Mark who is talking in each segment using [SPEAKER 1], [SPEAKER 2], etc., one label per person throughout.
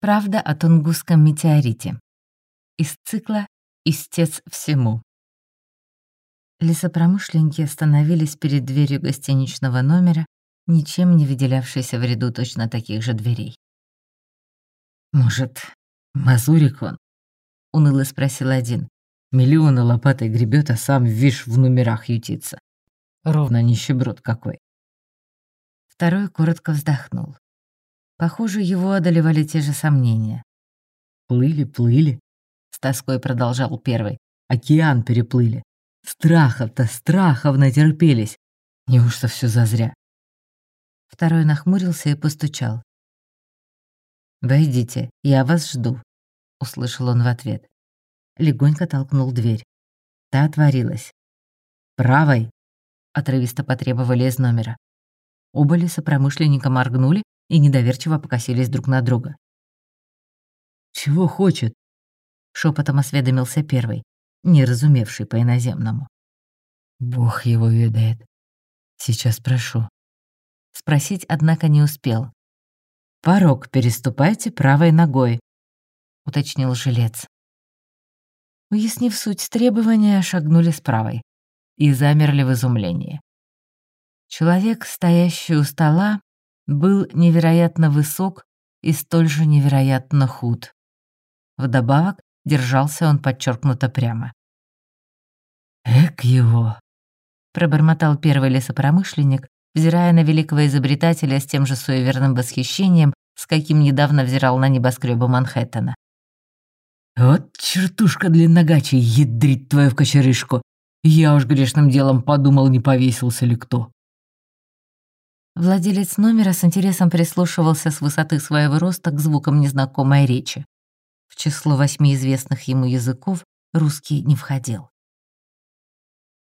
[SPEAKER 1] Правда о Тунгусском метеорите. Из цикла «Истец всему». Лесопромышленники остановились перед дверью гостиничного номера, ничем не выделявшейся в ряду точно таких же дверей.
[SPEAKER 2] «Может, мазурик он?» — уныло спросил один. «Миллионы лопатой гребет, а сам, вишь, в номерах ютится. Ровно нищеброд какой».
[SPEAKER 1] Второй коротко вздохнул. Похоже, его одолевали те же сомнения.
[SPEAKER 2] «Плыли, плыли», — с тоской продолжал первый. «Океан переплыли. Страхов-то, страхов натерпелись. Неужто все зазря?»
[SPEAKER 1] Второй нахмурился и постучал.
[SPEAKER 2] «Войдите, я вас жду», — услышал он в ответ. Легонько толкнул дверь. Та отворилась. «Правой!» — отрывисто потребовали из номера. Оба лесопромышленника моргнули и недоверчиво покосились друг на друга. «Чего хочет?» — шепотом осведомился первый, не разумевший по-иноземному. «Бог его ведает. Сейчас прошу». Спросить, однако, не успел. «Порог переступайте правой ногой», — уточнил жилец. Уяснив суть требования, шагнули с правой и замерли в изумлении. Человек, стоящий у стола, был невероятно высок и столь же невероятно худ. Вдобавок, держался он подчеркнуто прямо. «Эк его!» — пробормотал первый лесопромышленник, взирая на великого изобретателя с тем же суеверным восхищением, с каким недавно взирал на небоскребы Манхэттена. «Вот чертушка длинногачий, ядрить твою в кочерышку! Я уж грешным делом подумал, не повесился ли кто!» Владелец номера с интересом прислушивался с высоты своего роста к звукам незнакомой речи. В число восьми известных ему языков русский не входил.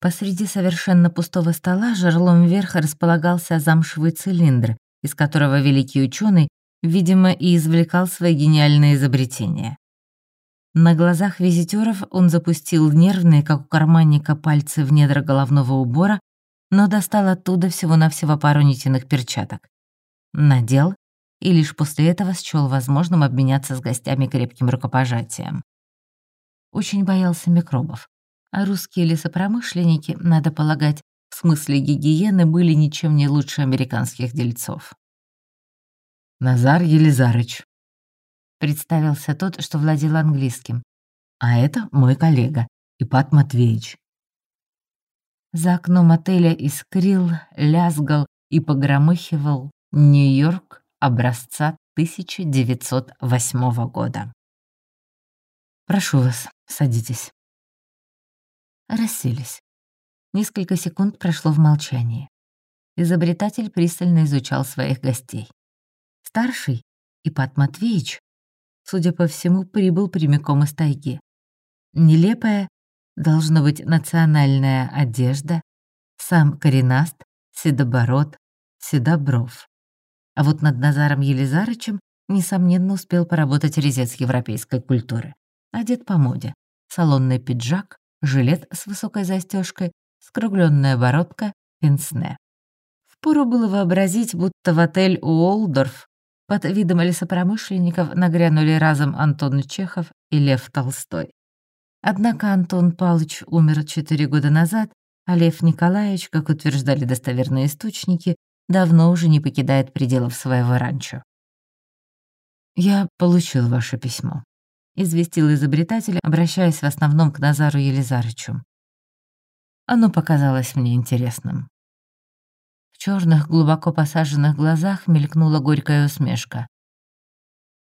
[SPEAKER 2] Посреди совершенно пустого стола жерлом вверх располагался замшевый цилиндр, из которого великий ученый, видимо, и извлекал свои гениальные изобретения. На глазах визитеров он запустил нервные, как у карманника, пальцы в недра головного убора, но достал оттуда всего-навсего пару нитиных перчаток. Надел и лишь после этого счёл возможным обменяться с гостями крепким рукопожатием. Очень боялся микробов а русские лесопромышленники, надо полагать, в смысле гигиены были ничем не лучше американских дельцов. «Назар Елизарыч», — представился тот, что владел английским. «А это мой коллега, Ипат Матвеевич». За окном отеля искрил, лязгал и погромыхивал Нью-Йорк образца 1908 года. «Прошу вас, садитесь» расселись. Несколько секунд прошло в молчании. Изобретатель пристально изучал своих гостей. Старший, Ипат Матвеевич, судя по всему, прибыл прямиком из тайги. Нелепая, должно быть, национальная одежда, сам коренаст, седобород, седобров. А вот над Назаром Елизарычем, несомненно, успел поработать резец европейской культуры. Одет по моде. Салонный пиджак, жилет с высокой застежкой, скругленная бородка, пенсне. Впору было вообразить, будто в отель Уолдорф под видом лесопромышленников нагрянули разом Антон Чехов и Лев Толстой. Однако Антон Павлович умер четыре года назад, а Лев Николаевич, как утверждали достоверные источники, давно уже не покидает пределов своего ранчо. «Я получил ваше письмо», известил изобретатель, обращаясь в основном к Назару Елизарычу. Оно показалось мне интересным. В черных, глубоко посаженных глазах мелькнула горькая усмешка.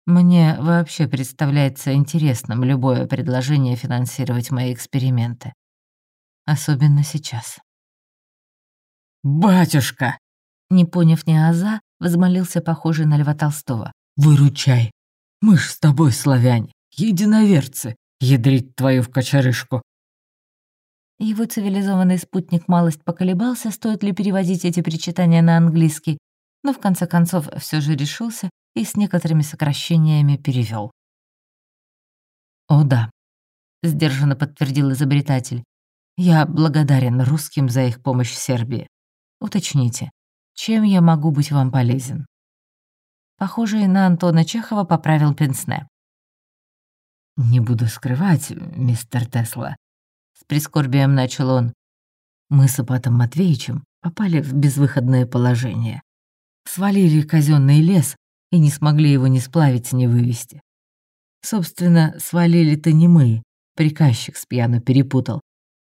[SPEAKER 2] Мне вообще представляется интересным любое предложение финансировать мои эксперименты. Особенно сейчас. «Батюшка!» Не поняв ни аза, возмолился похожий на Льва Толстого. «Выручай! Мы ж с тобой славяне!» Единоверцы, ядрить твою в кочерышку. Его цивилизованный спутник малость поколебался, стоит ли переводить эти причитания на английский, но в конце концов все же решился и с некоторыми сокращениями перевел. «О да», — сдержанно подтвердил изобретатель, «я благодарен русским за их помощь в Сербии. Уточните, чем я могу быть вам полезен?» похожий на Антона Чехова, поправил Пенсне.
[SPEAKER 1] «Не буду скрывать, мистер Тесла», — с прискорбием начал он. «Мы с Ипатом Матвеевичем попали в безвыходное положение. Свалили казенный лес и не смогли его ни сплавить, ни вывести. Собственно, свалили-то не мы, приказчик с пьяну перепутал.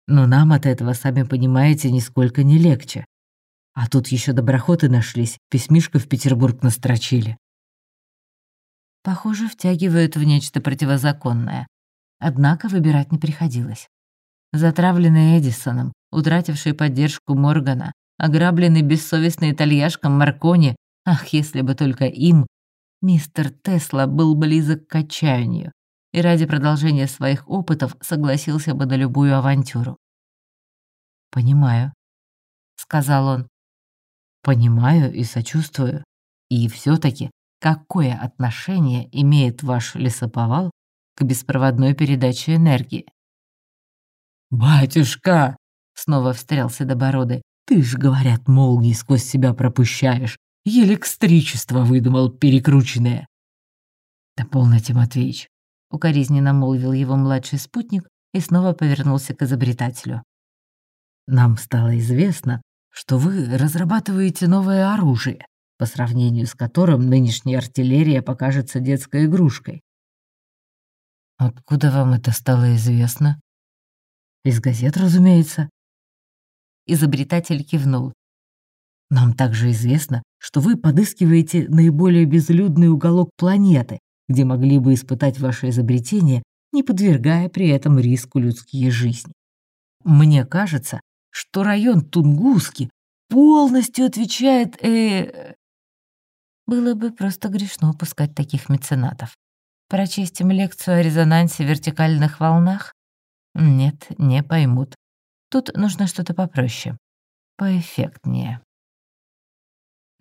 [SPEAKER 1] Но нам от этого, сами понимаете, нисколько не легче. А тут еще доброхоты нашлись, письмишко в Петербург настрочили.
[SPEAKER 2] Похоже, втягивают в нечто противозаконное. Однако выбирать не приходилось. Затравленный Эдисоном, утративший поддержку Моргана, ограбленный бессовестный итальяшком Маркони, ах, если бы только им, мистер Тесла был близок к отчаянию и ради продолжения своих опытов согласился бы на любую авантюру.
[SPEAKER 1] «Понимаю», — сказал он. «Понимаю и сочувствую. И все таки какое отношение имеет ваш лесоповал к беспроводной передаче энергии?»
[SPEAKER 3] «Батюшка!» — снова встрял Седобородый. «Ты ж, говорят, молнии сквозь себя пропущаешь. Электричество выдумал перекрученное».
[SPEAKER 1] «Да полноте, Матвеич!» — укоризненно молвил его младший спутник и снова повернулся к изобретателю. «Нам стало известно, что вы разрабатываете новое оружие, по сравнению с которым нынешняя артиллерия покажется детской игрушкой». «Откуда вам это стало известно?» «Из газет, разумеется».
[SPEAKER 2] Изобретатель кивнул.
[SPEAKER 1] «Нам также известно, что вы подыскиваете наиболее безлюдный уголок планеты, где могли бы испытать ваше изобретение, не подвергая при этом риску людские жизни. Мне кажется, что район Тунгуски полностью отвечает... Э...
[SPEAKER 2] Было бы просто грешно упускать таких меценатов. Прочесть им лекцию о резонансе в вертикальных волнах? Нет, не поймут. Тут нужно что-то попроще, поэффектнее.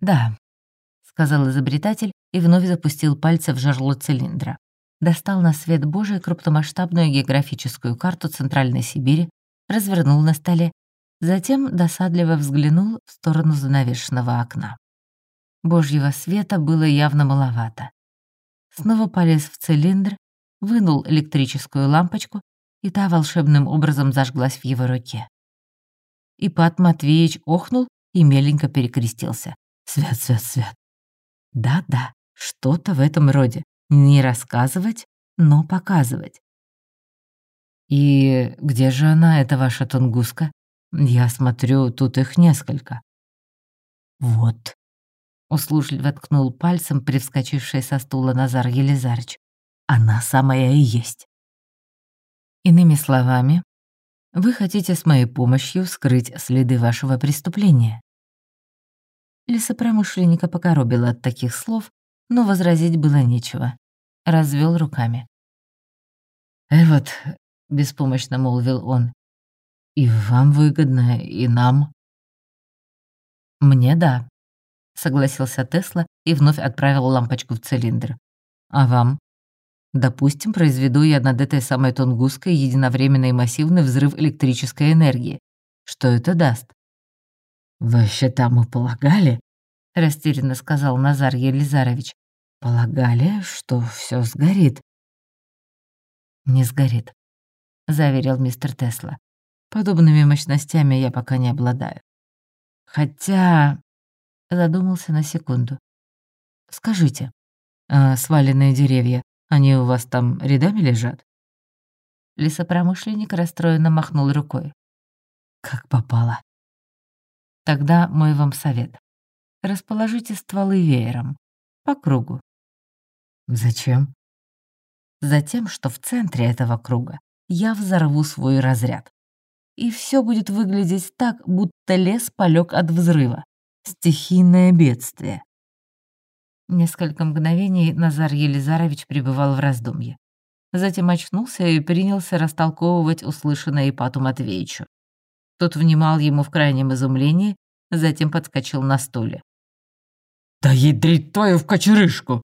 [SPEAKER 2] «Да», — сказал изобретатель и вновь запустил пальцы в жерло цилиндра. Достал на свет Божий крупномасштабную географическую карту Центральной Сибири, развернул на столе Затем досадливо взглянул в сторону занавешенного окна. Божьего света было явно маловато. Снова полез в цилиндр, вынул электрическую лампочку, и та волшебным образом зажглась в его руке. Ипат Матвеевич охнул и меленько перекрестился. «Свят, свят, свят!» «Да-да, что-то в этом роде. Не рассказывать, но показывать». «И где же она, эта ваша тунгуска?» Я смотрю, тут их несколько. Вот. Услужливо ткнул пальцем привскочивший со стула Назар Елизарыч. Она самая и есть. Иными словами, вы хотите с моей помощью скрыть следы вашего преступления. Лесопромышленника покоробило от таких слов, но возразить было нечего. Развел руками. «Э, вот», — беспомощно молвил он, и вам выгодно, и нам. Мне да, согласился Тесла и вновь отправил лампочку в цилиндр. А вам? Допустим, произведу я над этой самой Тунгусской единовременный массивный взрыв электрической энергии. Что это даст? «Вообще-то мы полагали», — растерянно сказал Назар Елизарович, «полагали, что все сгорит». «Не сгорит», — заверил мистер Тесла. Подобными мощностями я пока не обладаю. Хотя... Задумался на секунду. Скажите, а сваленные деревья, они у вас там рядами лежат? Лесопромышленник расстроенно махнул рукой. Как попало. Тогда мой вам совет. Расположите стволы веером, по кругу. Зачем? Затем, что в центре этого круга я взорву свой разряд и все будет выглядеть так, будто лес полег от взрыва. Стихийное бедствие. Несколько мгновений Назар Елизарович пребывал в раздумье. Затем очнулся и принялся растолковывать услышанное Ипату Матвеевичу. Тот внимал ему в крайнем изумлении, затем подскочил на стуле.
[SPEAKER 3] «Да ядрить твою в кочерышку!»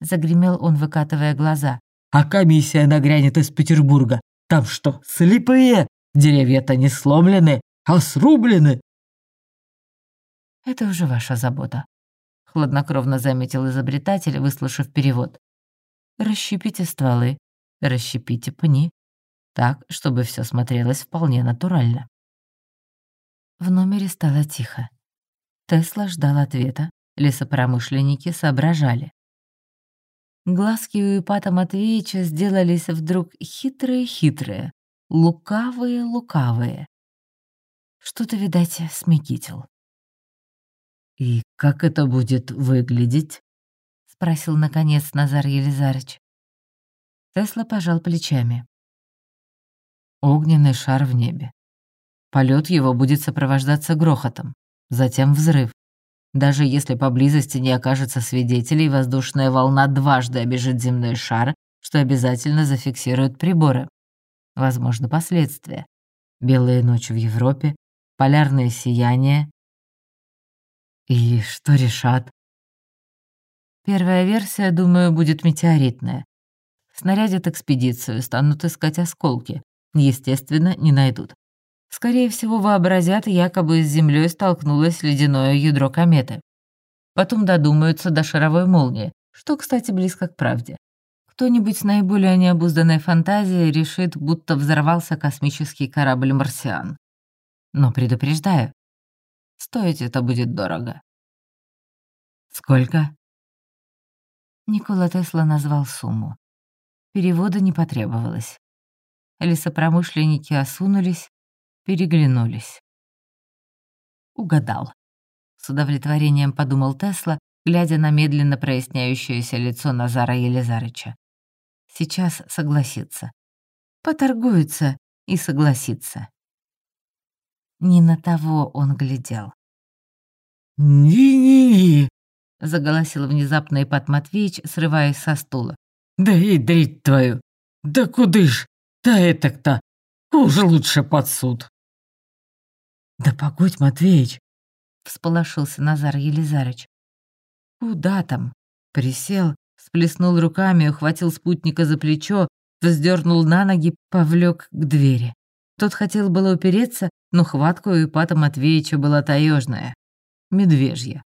[SPEAKER 2] Загремел он, выкатывая глаза.
[SPEAKER 3] «А комиссия нагрянет из Петербурга. Там что, слепые? Деревья-то не сломлены, а срублены.
[SPEAKER 2] Это уже ваша забота, хладнокровно заметил изобретатель, выслушав перевод. Расщепите стволы, расщепите пни, так, чтобы все смотрелось вполне натурально. В номере стало тихо. Тесла ждал ответа, лесопромышленники соображали. Глазки у Ипата Матвеевича сделались вдруг хитрые-хитрые, лукавые-лукавые. Что-то, видать, смекитил.
[SPEAKER 3] «И как это будет выглядеть?»
[SPEAKER 2] — спросил, наконец, Назар Елизарыч. Тесла пожал плечами.
[SPEAKER 3] Огненный шар в небе. Полет его будет сопровождаться грохотом, затем взрыв. Даже если поблизости не окажется свидетелей, воздушная волна дважды обежит земной шар, что обязательно зафиксирует приборы. Возможно, последствия. Белые ночи в Европе, полярное сияние. И что решат?
[SPEAKER 2] Первая версия, думаю, будет метеоритная. Снарядят экспедицию, станут искать осколки. Естественно, не найдут. Скорее всего, вообразят, якобы с Землей столкнулось ледяное ядро кометы. Потом додумаются до шаровой молнии, что, кстати, близко к правде. Кто-нибудь с наиболее необузданной фантазией решит, будто взорвался космический корабль «Марсиан». Но предупреждаю, стоить это будет дорого.
[SPEAKER 3] «Сколько?»
[SPEAKER 2] Никола Тесла назвал сумму. Перевода не потребовалось. Лесопромышленники осунулись, переглянулись. Угадал. С удовлетворением подумал Тесла, глядя на медленно проясняющееся лицо Назара Елизарыча. Сейчас согласится. Поторгуется и согласится. Не на того он глядел.
[SPEAKER 3] «Не-не-не!»
[SPEAKER 2] — заголосил внезапно Ипат Матвеевич, срываясь со стула.
[SPEAKER 3] «Да и дрить твою! Да куды ж? Да это-то! Уже лучше под суд!» «Да погодь, Матвеич!»
[SPEAKER 2] — всполошился Назар Елизарыч. «Куда там?» Присел, сплеснул руками, ухватил спутника за плечо, вздернул на ноги, повлек к двери. Тот хотел было упереться, но хватка у Ипата Матвеевича была таежная, медвежья.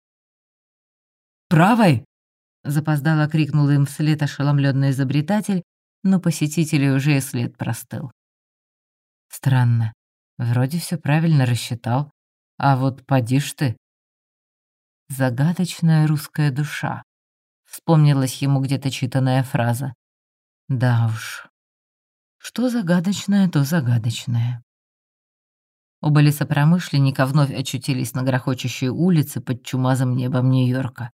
[SPEAKER 3] «Правой!»
[SPEAKER 2] — запоздало крикнул им вслед ошеломленный изобретатель, но посетителей уже след простыл. Странно. Вроде все правильно рассчитал. А вот поди ж ты. Загадочная русская душа. Вспомнилась ему где-то читанная фраза. Да уж. Что загадочное, то загадочное. Оба лесопромышленника вновь очутились на грохочущей улице под чумазым небом Нью-Йорка.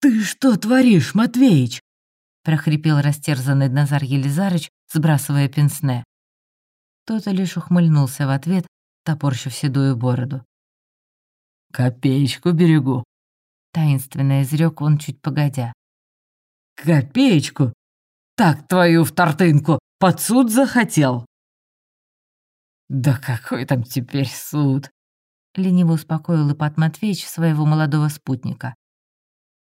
[SPEAKER 3] «Ты что творишь, Матвеич?»
[SPEAKER 2] — прохрипел растерзанный Назар Елизарыч, сбрасывая пенсне. Тот лишь ухмыльнулся в ответ, топорщив седую бороду.
[SPEAKER 3] «Копеечку берегу», —
[SPEAKER 2] таинственно изрек он чуть погодя.
[SPEAKER 3] «Копеечку? Так твою втортынку под суд захотел?» «Да какой там теперь суд?»
[SPEAKER 2] — лениво успокоил Ипат Матвеевич своего молодого спутника.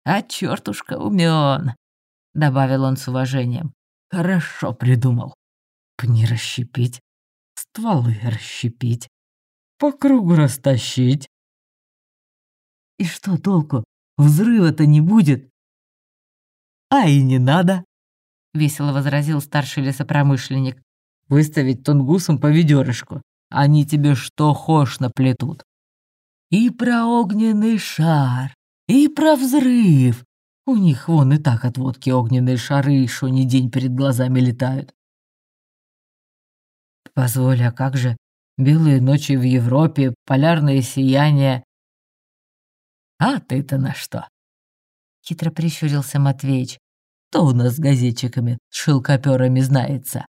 [SPEAKER 3] «А чертушка умен», — добавил он с уважением. «Хорошо придумал. Пни расщепить, стволы расщепить, по кругу растащить. И что толку? Взрыва-то не будет. А и не надо,
[SPEAKER 2] весело возразил старший лесопромышленник.
[SPEAKER 3] Выставить тунгусом по ведерышку. Они тебе что хошь наплетут. И про огненный шар, и про взрыв. У них вон и так от водки огненные шары, что не день перед глазами летают. Позволь, а как же белые ночи в Европе, полярное сияние? А ты-то на что?
[SPEAKER 2] Хитро прищурился Матвеич.
[SPEAKER 3] То у нас с газетчиками, с шелкоперами знается.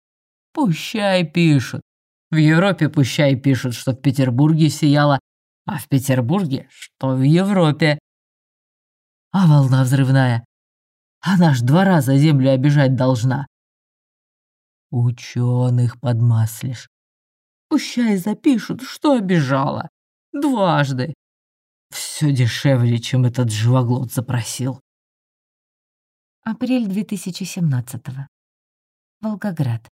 [SPEAKER 3] Пущай пишут. В Европе пущай пишут, что в Петербурге сияло, а в Петербурге, что в Европе. А волна взрывная. Она ж два раза землю обижать должна. Ученых подмаслишь. Пущай запишут, что обижала. Дважды. Все дешевле, чем этот живоглот запросил.
[SPEAKER 2] Апрель 2017 -го. Волгоград.